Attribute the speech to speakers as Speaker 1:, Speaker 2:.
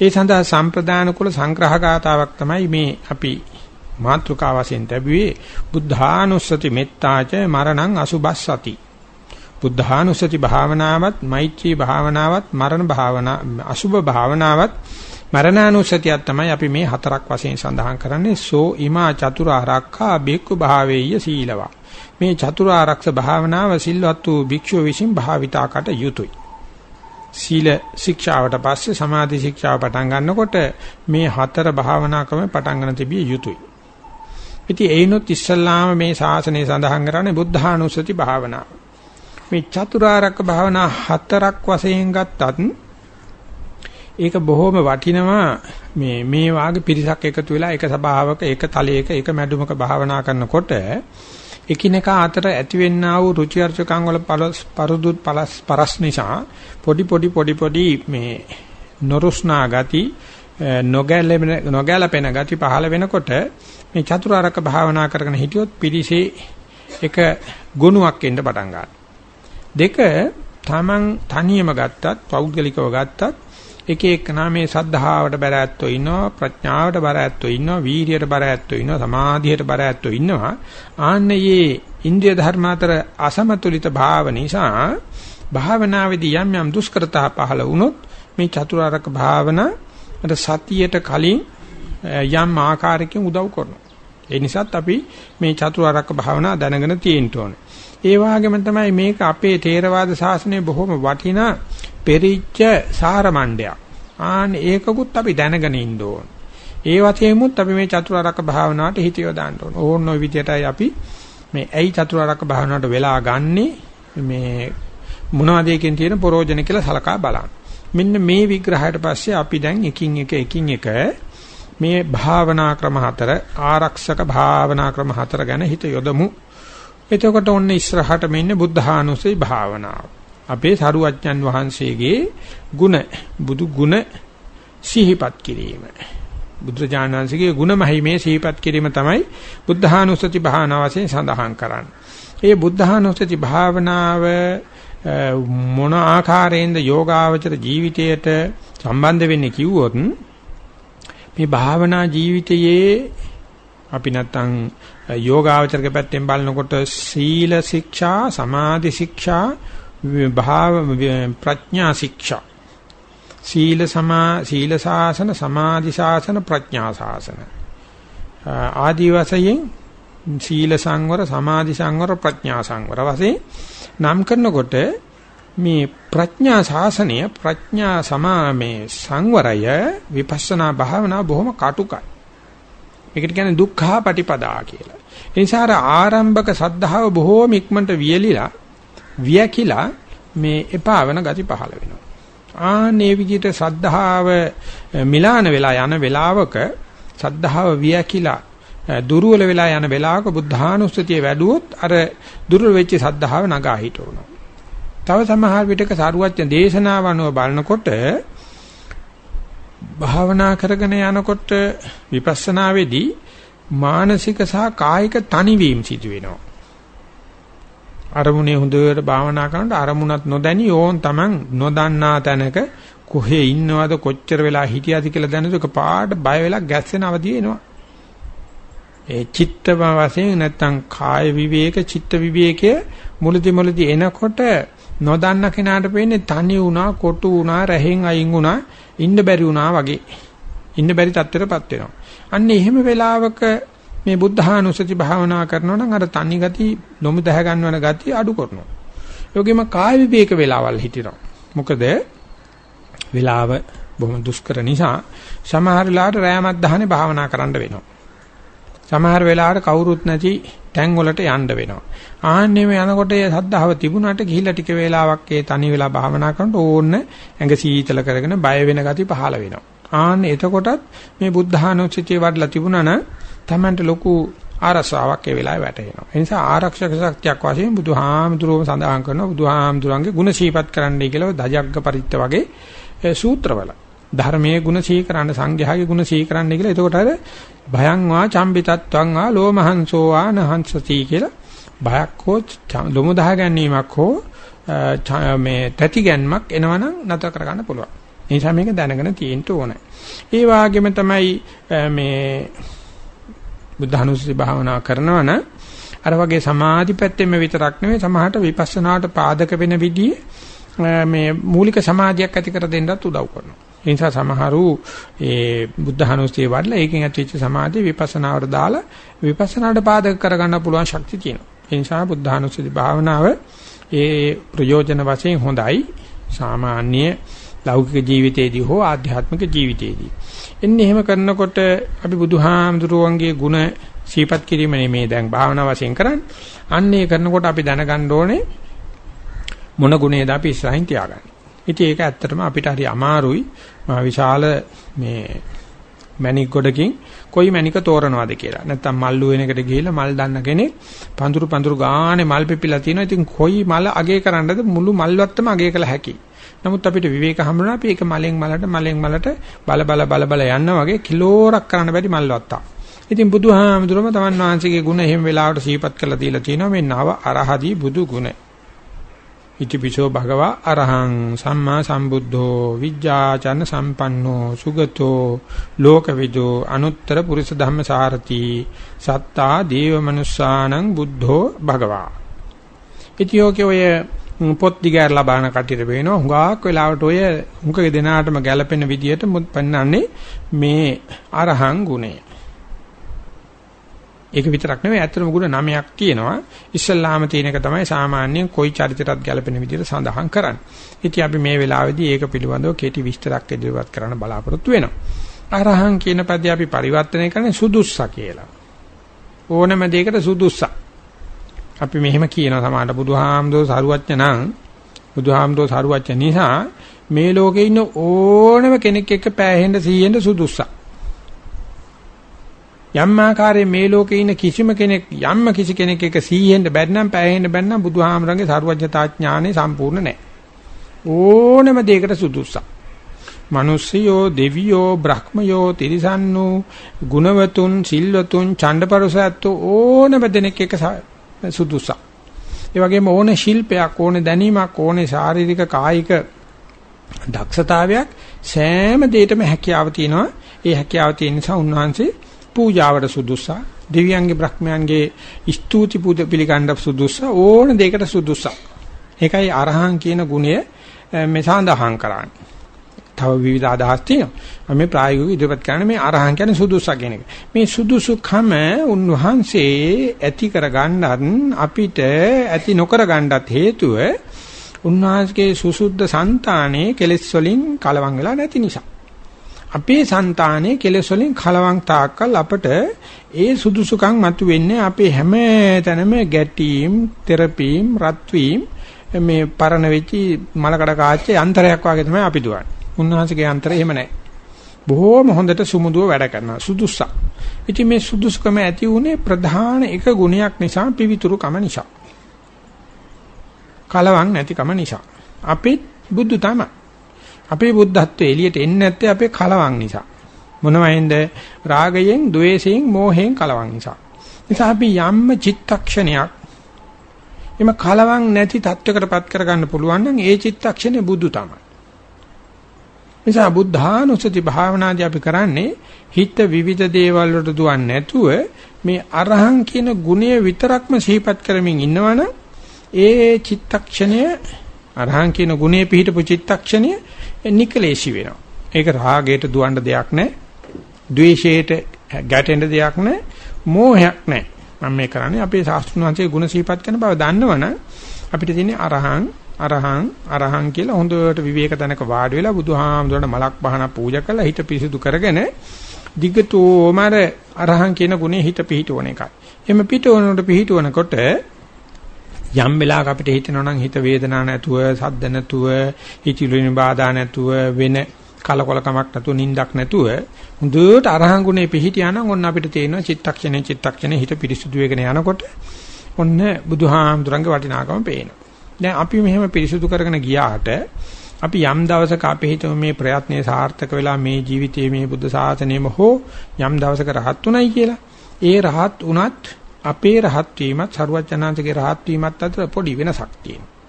Speaker 1: ඒ සඳහා සම්ප්‍රදාන කුල සංග්‍රහගතාවක් තමයි මේ අපි මාත්‍රිකා වශයෙන් ලැබුවේ බුද්ධානුස්සති මෙත්තාච මරණං අසුබස්සති. බුද්ධානුස්සති භාවනාවත් මෛත්‍රී භාවනාවත් මරණ භාවනා අසුබ භාවනාවත් මරණානුස්සතියක් තමයි අපි මේ හතරක් වශයෙන් සඳහන් කරන්නේ. සෝ ඉමා චතුරාර්යක්ඛා බික්ඛු භාවේය සීලවා. මේ චතුරාර්යක්ෂ භාවනාව සිල්වත් වූ භික්ෂුව විසින් භාවිතාකට යුතුය. සීල ශික්ෂාවට පස්සේ සමාධි ශික්ෂාව පටන් ගන්නකොට මේ හතර භාවනා ක්‍රම පටන් ගන්න තිබිය යුතුයි ඉතින් ඒනොත් ඉස්සල්ලාම මේ ශාසනය සඳහන් කරන්නේ බුද්ධානුස්සති භාවනාව. මේ චතුරාර්යක භාවනා හතරක් වශයෙන් ගත්තත් ඒක බොහොම වටිනවා මේ මේ වාගේ පිරිසක් එකතු වෙලා එක සභාවක එක තලයක එක මැඩුමක භාවනා කරනකොට එකිනෙකා අතර ඇතිවෙන්නා වූ රුචි අරුචිකම් වල පරුදු පලස් පරස් නිසා පොඩි පොඩි පොඩි පොඩි මේ නොරුස්නා ගති නොගැලපෙන නොගැලපෙන ගති පහළ වෙනකොට මේ චතුරාර්යක භාවනා කරගෙන හිටියොත් පිරිසේ එක ගුණයක් එන්න පටන් ගන්නවා. දෙක තමන් තනියම ගත්තත් පෞද්ගලිකව ගත්තත් එක එකනා මේ සද්ධාවට බර ඇත්තෝ ඉන්නවා ප්‍රඥාවට බර ඇත්තෝ ඉන්නවා වීරියට බර ඇත්තෝ ඉන්නවා සමාධියට බර ඇත්තෝ ඉන්නවා ආන්නේ ඉන්ද්‍රිය ධර්ම අතර අසමතුලිත භාව නිසා භාවනාවේදී යම් යම් දුෂ්කරතා පහළ වුණොත් මේ චතුරාර්යක භාවනා සතියට කලින් යම් ආකාරයකින් උදව් කරනවා. ඒ නිසාත් අපි මේ චතුරාර්යක භාවනා දැනගෙන තියෙන්න ඕනේ. ඒ වගේම තමයි මේක අපේ තේරවාද ශාසනයේ බොහොම වටිනා පෙරිච්ච සාරමණ්ඩයක්. ආන් ඒකකුත් අපි දැනගෙන ඉන්න ඕන. ඒ වතේමුත් අපි මේ චතුරාර්යක භාවනාවට හිත යොදාන්න ඕන. ඕන ඔය විදිහටයි අපි මේ ඇයි චතුරාර්යක භාවනාවට වෙලා ගන්නෙ මේ මොනවද එකෙන් තියෙන ප්‍රෝජන කියලා සලකා බලන්න. මෙන්න මේ විග්‍රහයට පස්සේ අපි දැන් එකින් එක එකින් එක මේ භාවනා ක්‍රම හතර ආරක්ෂක භාවනා ක්‍රම හතර ගැන හිත යොදමු. එතකොට ඔන්න ඉස්සරහට මෙන්නේ බුද්ධානුසී භාවනාව. අපේ සරුවච්චන් වහන්සේගේ ಗುಣ බුදු ගුණ සිහිපත් කිරීම. බුදුජානනාංශගේ ගුණ මහිමේ සිහිපත් කිරීම තමයි බුද්ධානුස්සති භාවනාව වශයෙන් සඳහන් කරන්නේ. ඒ බුද්ධානුස්සති භාවනාව මොන ආකාරයෙන්ද යෝගාවචර ජීවිතයට සම්බන්ධ වෙන්නේ කිව්වොත් මේ භාවනා ජීවිතයේ අපි නැත්තම් යෝගාවචරක පැත්තෙන් බලනකොට සීල ශික්ෂා සමාධි ශික්ෂා භාව ප්‍රඥා ශික්ෂා සීල සමා සීල ශාසන සමාධි ශාසන ප්‍රඥා ශාසන ආදි වශයෙන් සීල සංවර සමාධි සංවර ප්‍රඥා සංවර වශයෙන් නම් කරනකොට මේ ප්‍රඥා ශාසනය ප්‍රඥා සමාමේ සංවරය විපස්සනා භාවනා බොහොම කටුකයි. ඒකට කියන්නේ දුක්ඛා පටිපදා කියලා. ඒ නිසා ආරම්භක සද්ධාව බොහෝම ඉක්මනට වියලිලා වියකිලා මේ එපාවන ගති පහළ වෙනවා. ආනේ විදිහට සද්ධාව මිලාන වෙලා යන වෙලාවක සද්ධාව වියකිලා දුර්වල වෙලා යන වෙලාවක බුද්ධානුස්සතිය වැඩුවොත් අර දුර්වල වෙච්ච සද්ධාව නගා හිටවනවා. තව සමහර විටක සාරුවත්්‍ය දේශනාව අනුව බලනකොට භාවනා කරගෙන යනකොට විපස්සනාවේදී මානසික සහ කායික තනිවීම සිදු වෙනවා. අරමුණේ හොඳට භාවනා කරනකොට අරමුණත් නොදැනි ඕන් Taman නොදන්නා තැනක කොහේ ඉන්නවද කොච්චර වෙලා හිටියද කියලා දැනනකොට පාට බය වෙලා ගැස්සෙන අවදි වෙනවා. ඒ චිත්තම වශයෙන් නැත්තම් කාය විවේක චිත්ත විවේකයේ මුලදි මුලදි එනකොට නොදන්න කෙනාට පේන්නේ තනි වුණා, කොටු වුණා, රැහෙන් අයින් වුණා, ඉන්න බැරි වුණා වගේ. ඉන්න බැරි තත්ත්වයටපත් වෙනවා. අන්න එහෙම වෙලාවක මේ බුද්ධානුස්සති භාවනා කරනවා නම් අර තනි ගති, ලොමු දැහ ගන්නවන ගති අඩු කරනවා. යෝගෙම කාය විවේක වෙලාවල් හිටිනවා. මොකද වෙලාව බොහොම දුෂ්කර නිසා සමහර වෙලාවට රෑමත් දහනේ භාවනා කරන්න වෙනවා. සමහර වෙලාවට කවුරුත් නැති තැන් වලට යන්න වෙනවා. ආන්නෙම යනකොට ඒ සද්ධාව තිබුණාට ගිහිල්ලා ටික වේලාවක් ඒ තනි වෙලා භාවනා කරනකොට ඕන්න ඇඟ සීතල කරගෙන බය වෙන ගතිය පහළ වෙනවා. ආන්න එතකොටත් මේ බුද්ධානුස්සතිය වඩලා තිබුණා නම් Tamanට ලොකු ආරසාවක් ඒ වෙලාවේ වැටෙනවා. ඒ නිසා ආරක්ෂක ශක්තියක් වශයෙන් බුදුහාමුදුරුවෝ සඳහන් කරනවා බුදුහාමුදුරන්ගේ ගුණ සීපත් කරන්නයි කියලා දජග්ග පරිත්ත වගේ සූත්‍රවල. ධර්මයේ ගුණ සීකරන්න සංඝයාගේ ගුණ සීකරන්න කියලා. එතකොට අර භයං වා චම්බිතත්වං වා ලෝමහංසෝ වා නහංසති කියලා බයක් හෝ ලොමු දහ ගැනීමක් හෝ මේ තැති ගැන්මක් එනවනම් නැතර කරගන්න පුළුවන්. ඒ නිසා මේක දැනගෙන තියෙන්න ඕනේ. ඒ වගේම තමයි මේ බුද්ධානුස්සති භාවනා කරනවා නම් අර වගේ සමාධි පැත්තෙම විතරක් නෙවෙයි සමහරට විපස්සනාට පාදක වෙන විදිහේ මේ මූලික සමාධියක් ඇති කර දෙන්නත් උදව් කරනවා. ඒ නිසා සමහරු ඒ බුද්ධානුස්සතිය වඩලා ඒකෙන් ඇතිවෙච්ච සමාධිය විපස්සනාවට දාලා විපස්සනාට පාදක කරගන්න පුළුවන් ශක්තිය තියෙනවා. ඒ නිසා බුද්ධානුස්සති භාවනාව ඒ ප්‍රයෝජන වශයෙන් හොඳයි. සාමාන්‍ය ලෞකික ජීවිතයේදී හෝ ආධ්‍යාත්මික ජීවිතයේදී. එන්නේ එහෙම කරනකොට අපි බුදුහාමුදුරුවන්ගේ ගුණ සීපත් කිරීම නෙමේ දැන් භාවනා වශයෙන් කරන්නේ. අන්නේ කරනකොට අපි දැනගන්න ඕනේ මොන ගුණේද අපි ඉස්සරහින් තියාගන්නේ. ඉතින් ඒක ඇත්තටම අපිට හරි අමාරුයි. මා විශාල මේ මැණික් ගොඩකින් කොයි මැණික තෝරනවද කියලා. නැත්තම් මල් වෙනකට ගිහිල්ලා මල් දන්න කෙනෙක් පඳුරු පඳුරු ගානේ මල් පිපිලා තිනවා. ඉතින් කොයි මල අගේ කරන්නද මුළු මල්වත්තම අගේ කළ හැකියි. නමුත් අපිට විවේක හම්බුනා අපි ඒක මලෙන් මලට මලෙන් මලට බල බල බල බල යන්න වගේ කිලෝරක් කරන්න බැරි මල්වත්තා. ඉතින් බුදුහාමුදුරම තමන් වහන්සේගේ ගුණ එහෙම වෙලාවට සිහිපත් කරලා දීලා තියෙනවා මේ නව අරහදී බුදු ගුණ. ඉතිපිසෝ භගවා අරහං සම්මා සම්බුද්ධෝ විජ්ජාචන සම්පන්නෝ සුගතෝ ලෝකවිදෝ අනුත්තර පුරිස ධම්මසාරති සත්තා දේව මනුස්සානං බුද්ධෝ භගවා. ඉතියෝකේ ඔය පොත් දිගහැරලා බලන කටියට වෙනවා හුඟක් වෙලාවට ඔය හුඟක දෙනාටම ගැළපෙන විදියට මුත් පන්නන්නේ මේ අරහං ගුණය. ඒක විතරක් නෙවෙයි ඇත්තටම ගුණ නමයක් තියෙනවා. ඉස්සල්ලාම තියෙන එක තමයි සාමාන්‍යයෙන් කොයි චරිතයටත් ගැලපෙන විදිහට සඳහන් කරන්නේ. ඉතින් අපි මේ වෙලාවේදී ඒක පිළිබඳව කෙටි විස්තරයක් ඉදිරිපත් කරන්න බලාපොරොත්තු වෙනවා. අරහං කියන පදේ අපි පරිවර්තනය කරන්නේ සුදුස්සා කියලා. ඕනම දෙයකට සුදුස්සා. අපි මෙහෙම කියන සමාන බුදුහාමුදුර සරුවච්ච නම් බුදුහාමුදුර සරුවච්ච නිසා මේ ලෝකේ ඉන්න ඕනම කෙනෙක් එක්ක පෑහෙන්න සීහෙන්න සුදුස්සා. යම් ආකාරයේ මේ ලෝකේ ඉන්න කිසිම කෙනෙක් යම්ම කිසි කෙනෙක් එක සීහෙන්න බැන්නම් පෑහෙන්න බැන්නම් බුදුහාමරගේ සර්වඥතා ඥානෙ සම්පූර්ණ නැහැ. ඕනම දෙයකට සුදුසුසක්. මිනිස්සයෝ දෙවියෝ බ්‍රහ්මයෝ තිරිසන්නු ගුණවතුන් සිල්වතුන් ඡණ්ඩපරසත්තු ඕනම දෙනෙක් එක සුදුසුසක්. ඒ වගේම ඕනේ ශිල්පයක් ඕනේ දැනීමක් ඕනේ ශාරීරික කායික දක්ෂතාවයක් සෑම දෙයකම හැකියාව තියෙනවා. ඒ හැකියාව තියෙන නිසා උන්වහන්සේ පූජාවට සුදුසා දෙවියන්ගේ බ්‍රහ්මයන්ගේ ස්තුති පූජ පිළිගන්න සුදුසා ඕන දෙයකට සුදුසා. ඒකයි අරහං කියන ගුණය මේ සඳහන් කරන්නේ. තව විවිධ අදහස් තියෙනවා. මේ ප්‍රායෝගිකව ඉදිරිපත් කරන්නේ මේ අරහං කියන්නේ සුදුසා කියන එක. මේ සුදුසුකම උන්වහන්සේ ඇති කරගන්නත් අපිට ඇති නොකර ගන්නත් හේතුව උන්වහන්සේගේ සුසුද්ධ సంతානේ කෙලෙස් වලින් කලවම් වෙලා නැති නිසා. අපේ సంతානේ කෙලෙස් වලින් කලවම් තාක්කල් අපට ඒ සුදුසුකම් මතුවෙන්නේ අපේ හැම තැනම ගැටීම්, තෙරපීම්, රත්වීම් මේ පරණ වෙච්චි මලකඩ කාච්චේ යන්ත්‍රයක් වගේ තමයි අපි දුවන්නේ. උන්වහන්සේගේ යන්ත්‍රය එහෙම නැහැ. බොහෝම හොඳට සුමුදුව වැඩ කරනවා. සුදුසක්. ඉතින් මේ සුදුසුකම ඇති උනේ ප්‍රධාන එක ගුණයක් නිසා පිවිතුරුකම නිසා. කලවම් නැතිකම නිසා. අපේ බුද්ධ තමයි. අපේ බුද්ධත්වයේ එළියට එන්නේ නැත්තේ අපේ කලවම් නිසා. මොනවයින්ද? රාගයෙන්, ద్వේෂයෙන්, මෝහයෙන් කලවම් නිසා. නිසා අපි යම්ම චිත්තක්ෂණයක් එම කලවම් නැති තත්වයකටපත් කරගන්න පුළුවන් නම් ඒ චිත්තක්ෂණය බුදු තමයි. නිසා බුද්ධානුස්සති භාවනාදී අපි කරන්නේ හිත විවිධ දේවල් වලට දුවන්නේ නැතුව මේ අරහං කියන ගුණය විතරක්ම සිහිපත් කරමින් ඉන්නවනම් ඒ චිත්තක්ෂණය අරහං කියන ගුණේ පිහිටපු චිත්තක්ෂණය නිකලේශී වෙනවා. ඒක රාගයට දුවන්න දෙයක් නැහැ. ද්වේෂයට ගැටෙන්න දෙයක් නැහැ. මෝහයක් නැහැ. මම මේ කරන්නේ අපේ ශාස්ත්‍රඥ වංශයේ ගුණ සීපත් කරන බව දන්නවනම් අපිට තියෙන්නේ අරහං අරහං අරහං කියලා හොඳට විවේක තැනක වාඩි වෙලා බුදුහාමුදුරට මලක් පහන පූජා කරලා හිත පිරිසිදු කරගෙන දිගටෝමර අරහං කියන ගුණේ හිත පිහිටවන එකයි. එimhe පිටවනකොට පිහිටවනකොට යම් වෙලාවක අපිට හිතෙනවා නම් හිත වේදනාවක් නැතුව, සද්ද නැතුව, හිතිලුනි බාධා නැතුව, වෙන කලකොලකමක් නැතුව, නිින්දක් නැතුව හොඳට අරහන් ගුණේ පිහිටියා නම් ඔන්න අපිට තේරෙනවා චිත්තක්ෂණේ චිත්තක්ෂණේ හිත පිරිසුදු වෙගෙන යනකොට ඔන්න බුදුහාමුදුරන්ගේ වටිනාකම පේනවා. දැන් අපි මෙහෙම පිරිසුදු කරගෙන ගියාට අපි යම් දවසක අපේ හිතම මේ ප්‍රයත්නයේ සාර්ථක වෙලා මේ ජීවිතයේ මේ බුද්ධ ශාසනයෙම හෝ යම් දවසක රහත් උනායි කියලා. ඒ රහත් උනත් අපේ රහත් වීමත් සරුවචනාංශගේ රහත් වීමත් අතර පොඩි වෙනසක් තියෙනවා.